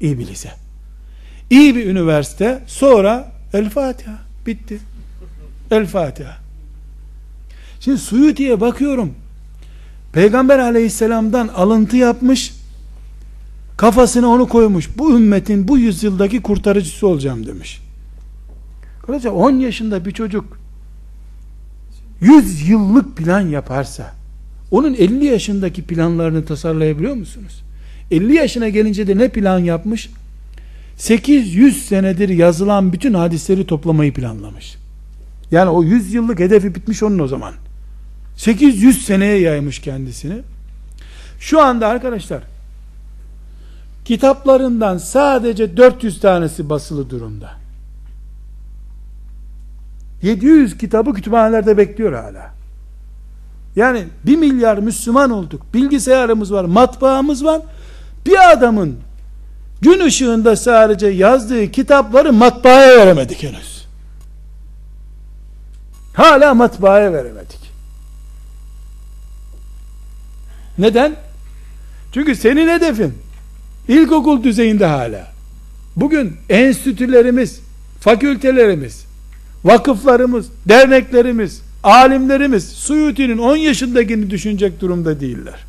İyi bir lise. İyi bir üniversite. Sonra El Fatiha. Bitti. El Fatiha. Şimdi Suyuti'ye bakıyorum. Peygamber aleyhisselamdan alıntı yapmış. Kafasına onu koymuş. Bu ümmetin bu yüzyıldaki kurtarıcısı olacağım demiş. Kardeşler 10 yaşında bir çocuk 100 yıllık plan yaparsa onun 50 yaşındaki planlarını tasarlayabiliyor musunuz? 50 yaşına gelince de ne plan yapmış? 800 senedir yazılan bütün hadisleri toplamayı planlamış. Yani o 100 yıllık hedefi bitmiş onun o zaman. 800 seneye yaymış kendisini. Şu anda arkadaşlar kitaplarından sadece 400 tanesi basılı durumda. 700 kitabı kütüphanelerde bekliyor hala. Yani 1 milyar Müslüman olduk. Bilgisayarımız var, matbaamız var. Bir adamın gün ışığında sadece yazdığı kitapları matbaaya veremedik henüz. Hala matbaaya veremedik. Neden? Çünkü senin hedefin ilkokul düzeyinde hala. Bugün enstitülerimiz, fakültelerimiz, vakıflarımız, derneklerimiz, alimlerimiz Suyuti'nin 10 yaşındakini düşünecek durumda değiller.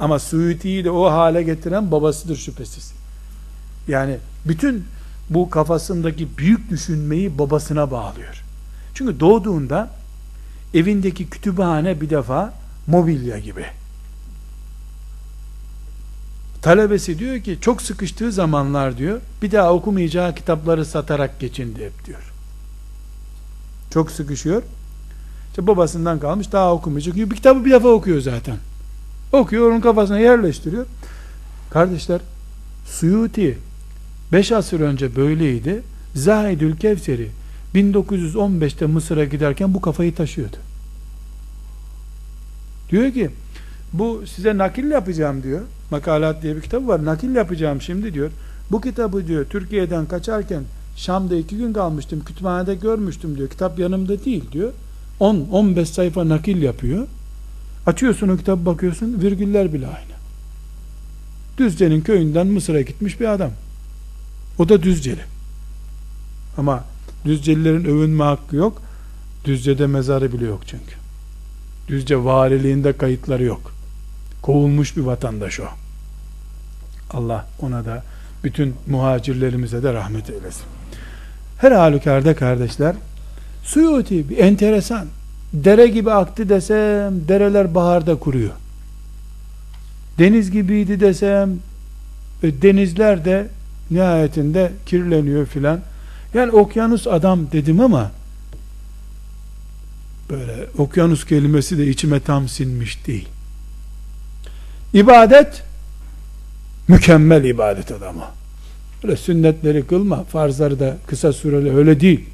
Ama Suyuti'yi de o hale getiren babasıdır şüphesiz. Yani bütün bu kafasındaki büyük düşünmeyi babasına bağlıyor. Çünkü doğduğunda evindeki kütüphane bir defa mobilya gibi. Talebesi diyor ki çok sıkıştığı zamanlar diyor bir daha okumayacağı kitapları satarak geçindi hep diyor. Çok sıkışıyor. İşte babasından kalmış daha okumayacak. Bir kitabı bir defa okuyor zaten. Okuyor onun kafasına yerleştiriyor. Kardeşler Suyuti 5 asır önce böyleydi. Zahidül Kevseri 1915'te Mısır'a giderken bu kafayı taşıyordu. Diyor ki bu size nakil yapacağım diyor. Makalat diye bir kitabı var. Nakil yapacağım şimdi diyor. Bu kitabı diyor Türkiye'den kaçarken Şam'da iki gün kalmıştım. Kütüphanede görmüştüm diyor. Kitap yanımda değil diyor. 10-15 sayfa nakil yapıyor. Açıyorsun o kitabı bakıyorsun virgüller bile aynı. Düzce'nin köyünden Mısır'a gitmiş bir adam. O da Düzceli. Ama Düzcelilerin övünme hakkı yok. Düzce'de mezarı bile yok çünkü. Düzce valiliğinde kayıtları yok. Kovulmuş bir vatandaş o. Allah ona da bütün muhacirlerimize de rahmet eylesin. Her halükarda kardeşler Suyuti bir enteresan dere gibi aktı desem dereler baharda kuruyor. Deniz gibiydi desem e, denizler de nihayetinde kirleniyor filan. Yani okyanus adam dedim ama böyle okyanus kelimesi de içime tam sinmiş değil. İbadet mükemmel ibadet adamı. Öyle sünnetleri kılma, farzları da kısa süreli öyle değil.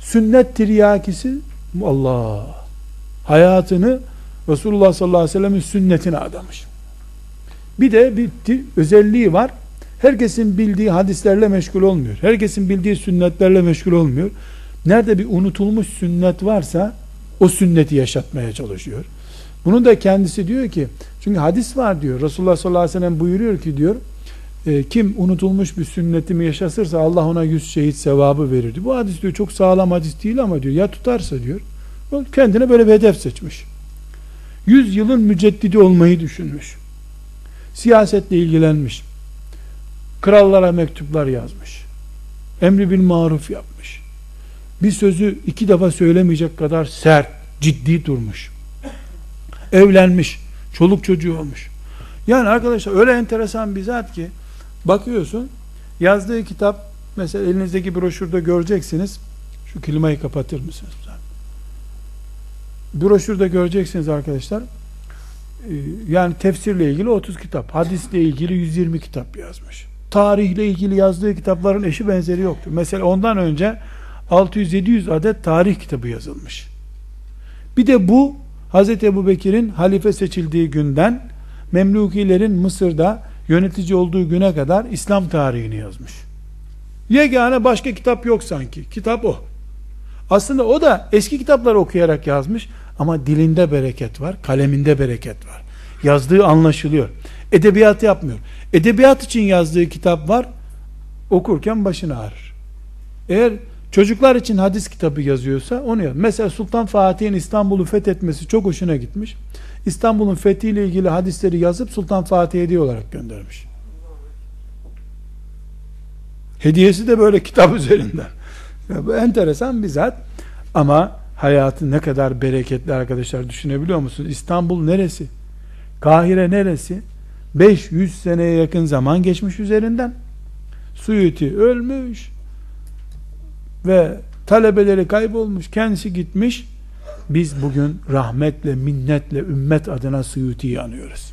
Sünnet tiryakisi Allah hayatını Resulullah sallallahu aleyhi ve sellem'in sünnetine adamış. Bir de bir özelliği var. Herkesin bildiği hadislerle meşgul olmuyor. Herkesin bildiği sünnetlerle meşgul olmuyor. Nerede bir unutulmuş sünnet varsa o sünneti yaşatmaya çalışıyor. Bunu da kendisi diyor ki çünkü hadis var diyor. Resulullah sallallahu aleyhi ve sellem buyuruyor ki diyor e, kim unutulmuş bir sünnetimi yaşasırsa Allah ona yüz şehit sevabı verir diyor. Bu hadis diyor çok sağlam hadis değil ama diyor ya tutarsa diyor. Kendine böyle bir hedef seçmiş. Yüz yılın müceddidi olmayı düşünmüş. Siyasetle ilgilenmiş. Krallara mektuplar yazmış. Emri bil maruf yapmış. Bir sözü iki defa söylemeyecek kadar sert, ciddi durmuş. Evlenmiş. Çoluk çocuğu olmuş. Yani arkadaşlar öyle enteresan bir zat ki bakıyorsun yazdığı kitap mesela elinizdeki broşürde göreceksiniz. Şu klimayı kapatır mısınız? Broşürde göreceksiniz arkadaşlar. Ee, yani tefsirle ilgili 30 kitap, hadisle ilgili 120 kitap yazmış. Tarihle ilgili yazdığı kitapların eşi benzeri yoktur. Mesela ondan önce 600-700 adet tarih kitabı yazılmış. Bir de bu Hz. Ebu Bekir'in halife seçildiği günden Memlukilerin Mısır'da yönetici olduğu güne kadar İslam tarihini yazmış. Yegane başka kitap yok sanki. Kitap o. Aslında o da eski kitapları okuyarak yazmış ama dilinde bereket var, kaleminde bereket var. Yazdığı anlaşılıyor. Edebiyat yapmıyor. Edebiyat için yazdığı kitap var. Okurken başını ağrır. Eğer çocuklar için hadis kitabı yazıyorsa onu yaz. Mesela Sultan Fatih'in İstanbul'u fethetmesi çok hoşuna gitmiş. İstanbul'un fethiyle ilgili hadisleri yazıp Sultan Fatih'e hediye olarak göndermiş. Hediyesi de böyle kitap üzerinden. Ya bu enteresan bir zat. Ama hayatı ne kadar bereketli arkadaşlar düşünebiliyor musunuz? İstanbul neresi? Kahire neresi? 500 seneye yakın zaman geçmiş üzerinden. Suyuti ölmüş ve talebeleri kaybolmuş, kendisi gitmiş. Biz bugün rahmetle, minnetle ümmet adına Suyuti'yi anıyoruz.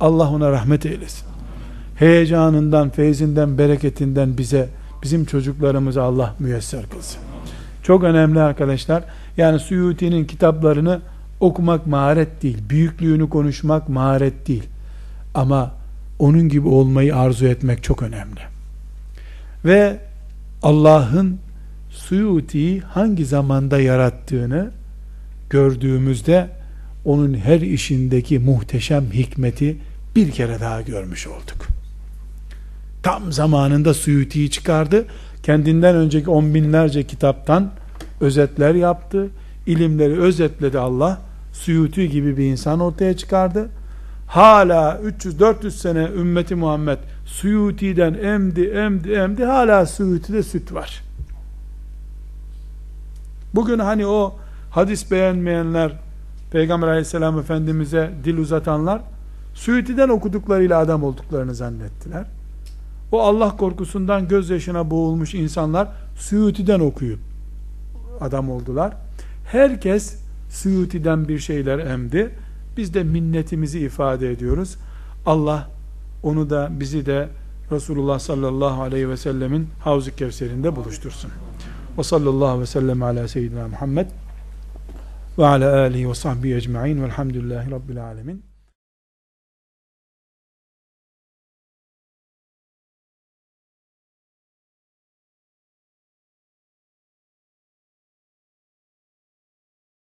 Allah ona rahmet eylesin. Heyecanından, feyzinden, bereketinden bize, bizim çocuklarımıza Allah müyesser kılsın. Çok önemli arkadaşlar. Yani Suyuti'nin kitaplarını okumak maharet değil. Büyüklüğünü konuşmak maharet değil. Ama onun gibi olmayı arzu etmek çok önemli. Ve Allah'ın Suyuti'yi hangi zamanda yarattığını gördüğümüzde onun her işindeki muhteşem hikmeti bir kere daha görmüş olduk. Tam zamanında Suyuti'yi çıkardı. Kendinden önceki on binlerce kitaptan özetler yaptı. ilimleri özetledi Allah. Suyuti gibi bir insan ortaya çıkardı. Hala 300-400 sene ümmeti Muhammed Suyuti'den emdi, emdi, emdi. Hala Suyuti'de süt var. Bugün hani o hadis beğenmeyenler, Peygamber aleyhisselam efendimize dil uzatanlar, Suyuti'den okuduklarıyla adam olduklarını zannettiler. O Allah korkusundan gözyaşına boğulmuş insanlar Suyuti'den okuyup adam oldular. Herkes Suyuti'den bir şeyler emdi. Biz de minnetimizi ifade ediyoruz. Allah onu da bizi de Resulullah sallallahu aleyhi ve sellemin Havz-ı Kevser'inde buluştursun. Ve sallallahu ve sellem ala seyyidina Muhammed ve ala alihi ve sahbihi ecma'in velhamdülillahi rabbil alemin.